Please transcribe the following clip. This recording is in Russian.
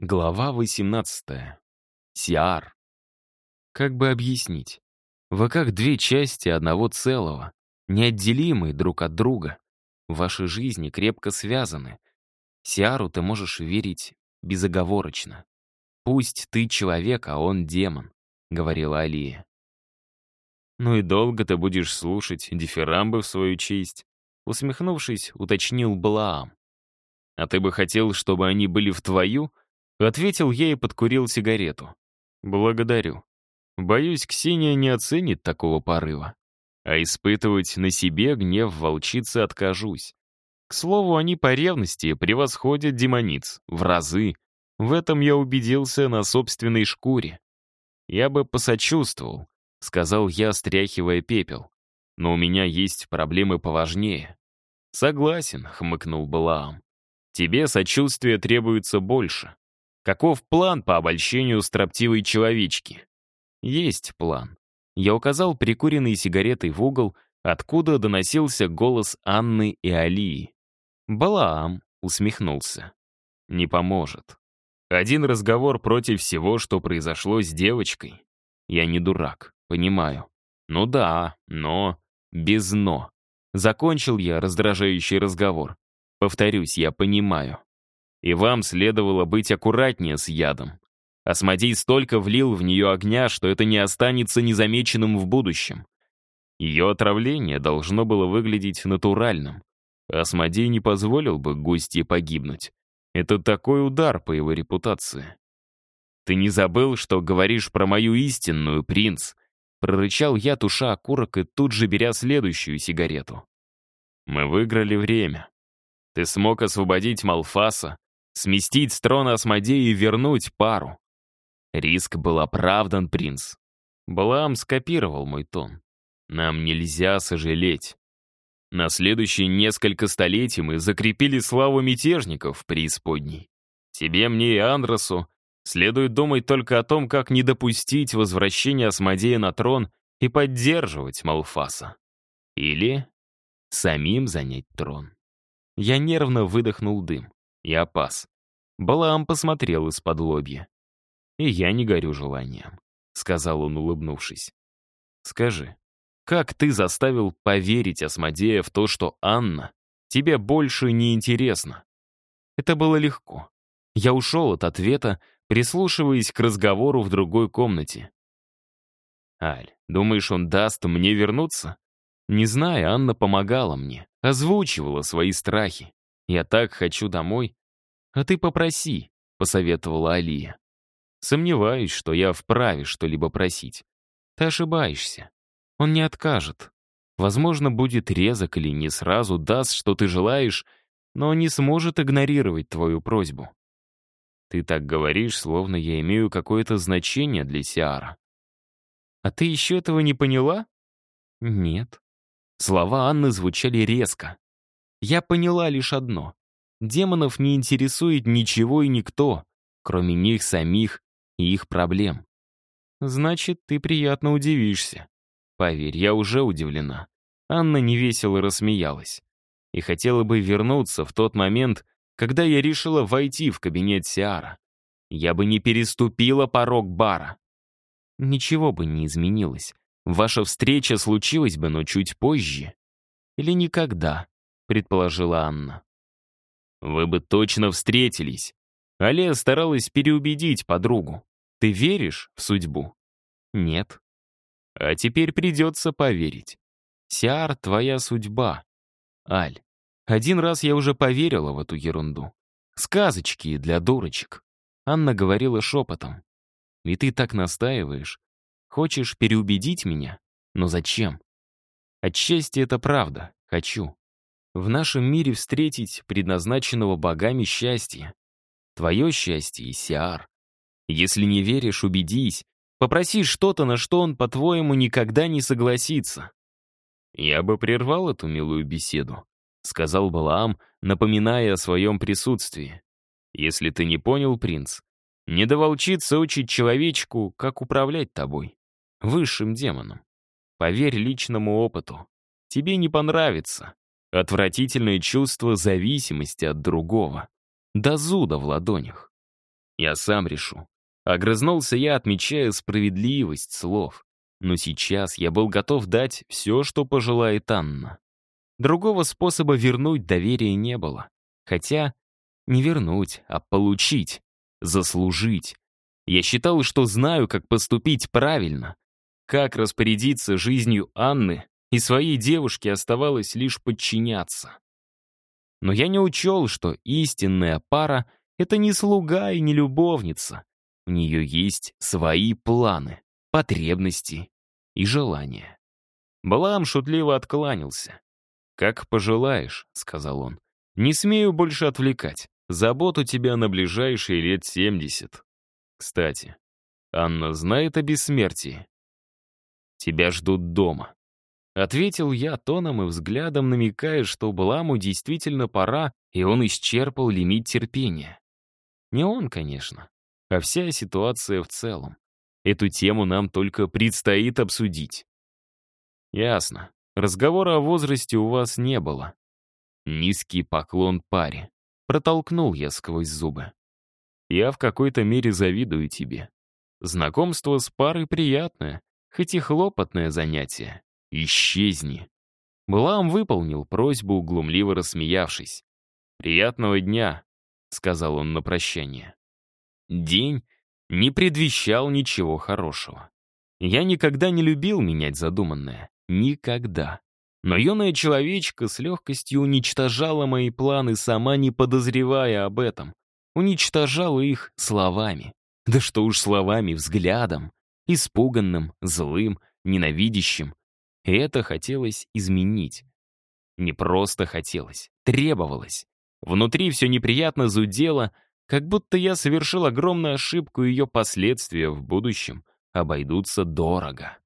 Глава 18. Сиар. Как бы объяснить? Вы как две части одного целого, неотделимые друг от друга. Ваши жизни крепко связаны. Сиару ты можешь верить безоговорочно. «Пусть ты человек, а он демон», — говорила Алия. «Ну и долго ты будешь слушать дифирамбы в свою честь?» Усмехнувшись, уточнил Балаам. «А ты бы хотел, чтобы они были в твою?» Ответил я и подкурил сигарету. «Благодарю. Боюсь, Ксения не оценит такого порыва. А испытывать на себе гнев волчицы откажусь. К слову, они по ревности превосходят демониц в разы. В этом я убедился на собственной шкуре. Я бы посочувствовал, сказал я, стряхивая пепел. Но у меня есть проблемы поважнее. Согласен, хмыкнул Балаам. Тебе сочувствия требуется больше. Каков план по обольщению строптивой человечки? Есть план. Я указал прикуренной сигаретой в угол, откуда доносился голос Анны и Алии. Балаам усмехнулся. Не поможет. Один разговор против всего, что произошло с девочкой. Я не дурак, понимаю. Ну да, но... Без «но». Закончил я раздражающий разговор. Повторюсь, я понимаю. И вам следовало быть аккуратнее с ядом. Осмодей столько влил в нее огня, что это не останется незамеченным в будущем. Ее отравление должно было выглядеть натуральным. Осмодей не позволил бы гостье погибнуть. Это такой удар по его репутации. «Ты не забыл, что говоришь про мою истинную, принц?» Прорычал я, туша окурок и тут же беря следующую сигарету. «Мы выиграли время. Ты смог освободить Малфаса, сместить с трона Асмодея и вернуть пару. Риск был оправдан, принц. Балаам скопировал мой тон. Нам нельзя сожалеть. На следующие несколько столетий мы закрепили славу мятежников в преисподней. Тебе, мне и Андросу следует думать только о том, как не допустить возвращения Асмодея на трон и поддерживать Малфаса. Или самим занять трон. Я нервно выдохнул дым. Я пас. Балаам посмотрел из-под лобья. «И я не горю желанием», — сказал он, улыбнувшись. «Скажи, как ты заставил поверить Асмодея в то, что Анна тебе больше не интересна?» Это было легко. Я ушел от ответа, прислушиваясь к разговору в другой комнате. «Аль, думаешь, он даст мне вернуться?» Не знаю, Анна помогала мне, озвучивала свои страхи. Я так хочу домой. А ты попроси, посоветовала Алия. Сомневаюсь, что я вправе что-либо просить. Ты ошибаешься. Он не откажет. Возможно, будет резок или не сразу даст, что ты желаешь, но не сможет игнорировать твою просьбу. Ты так говоришь, словно я имею какое-то значение для Сиара. А ты еще этого не поняла? Нет. Слова Анны звучали резко. Я поняла лишь одно. Демонов не интересует ничего и никто, кроме них самих и их проблем. Значит, ты приятно удивишься. Поверь, я уже удивлена. Анна невесело рассмеялась. И хотела бы вернуться в тот момент, когда я решила войти в кабинет Сиара. Я бы не переступила порог бара. Ничего бы не изменилось. Ваша встреча случилась бы, но чуть позже. Или никогда, предположила Анна. Вы бы точно встретились. Алия старалась переубедить подругу. Ты веришь в судьбу? Нет. А теперь придется поверить. Сиар — твоя судьба. Аль, один раз я уже поверила в эту ерунду. Сказочки для дурочек. Анна говорила шепотом. И ты так настаиваешь, Хочешь переубедить меня? Но зачем? Отчасти это правда. Хочу. В нашем мире встретить предназначенного богами счастья. Твое счастье Сиар. Если не веришь, убедись. Попроси что-то, на что он, по-твоему, никогда не согласится. Я бы прервал эту милую беседу, сказал Балаам, напоминая о своем присутствии. Если ты не понял, принц, не до волчица учить человечку, как управлять тобой высшим демоном. Поверь личному опыту. Тебе не понравится. Отвратительное чувство зависимости от другого. До зуда в ладонях. Я сам решу. Огрызнулся я, отмечая справедливость слов. Но сейчас я был готов дать все, что пожелает Анна. Другого способа вернуть доверие не было. Хотя не вернуть, а получить, заслужить. Я считал, что знаю, как поступить правильно. Как распорядиться жизнью Анны, и своей девушке оставалось лишь подчиняться. Но я не учел, что истинная пара — это не слуга и не любовница. У нее есть свои планы, потребности и желания. Балам шутливо откланялся. «Как пожелаешь», — сказал он. «Не смею больше отвлекать. Заботу тебя на ближайшие лет семьдесят. Кстати, Анна знает о бессмертии. Тебя ждут дома». Ответил я тоном и взглядом, намекая, что Бламу действительно пора, и он исчерпал лимит терпения. Не он, конечно, а вся ситуация в целом. Эту тему нам только предстоит обсудить. Ясно. Разговора о возрасте у вас не было. Низкий поклон паре. Протолкнул я сквозь зубы. Я в какой-то мере завидую тебе. Знакомство с парой приятное, хоть и хлопотное занятие. Исчезни. Блам выполнил просьбу, углумливо рассмеявшись. «Приятного дня», — сказал он на прощание. День не предвещал ничего хорошего. Я никогда не любил менять задуманное. Никогда. Но юная человечка с легкостью уничтожала мои планы, сама не подозревая об этом. Уничтожала их словами. Да что уж словами, взглядом. Испуганным, злым, ненавидящим. И это хотелось изменить. Не просто хотелось, требовалось. Внутри все неприятно зудело, как будто я совершил огромную ошибку, и ее последствия в будущем обойдутся дорого.